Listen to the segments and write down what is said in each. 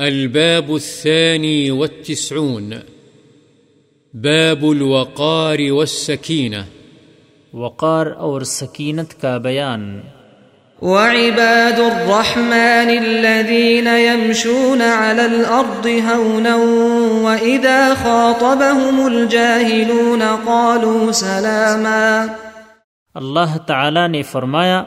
الباب الثاني والتسعون. باب الوقار والسكينة. وقار اور سکینت کا بیان. وعباد الرحمن الذين يمشون على الأرض هونا وإذا خاطبهم الجاهلون قالوا سلاما. اللہ تعالی نے فرمایا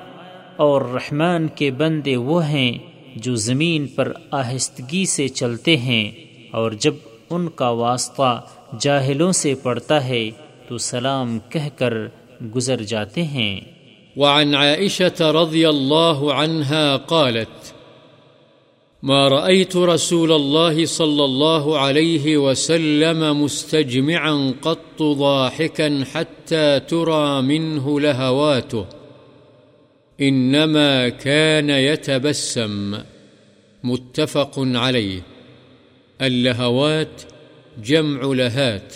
اور رحمان کے بندے وہ ہیں جو زمین پر آہستگی سے چلتے ہیں اور جب ان کا واسطہ جاہلوں سے پڑتا ہے تو سلام کہہ کر گزر جاتے ہیں۔ وعن عائشة رضي الله عنها قالت، ما رأيت رسول الله صلى الله عليه وسلم مستجمعا قط ضاحكا حتى ترى منه لهواته إنما كان يتبسم. متفق عليه. اللهوات جمع لهات،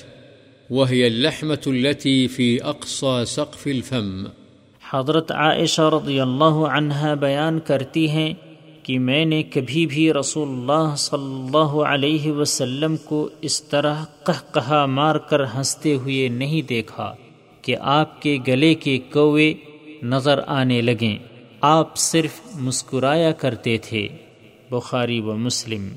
وهي اللحمة التي في أقصى سقف الفم. حضرت عائشہ رضی اللہ عنہ بیان کرتی ہیں کہ میں نے کبھی بھی رسول اللہ صلی اللہ علیہ وسلم کو اس طرح قہ کہا مار کر ہنستے ہوئے نہیں دیکھا کہ آپ کے گلے کے کوے نظر آنے لگیں۔ آپ صرف مسکرایا کرتے تھے۔ بخاری و مسلم۔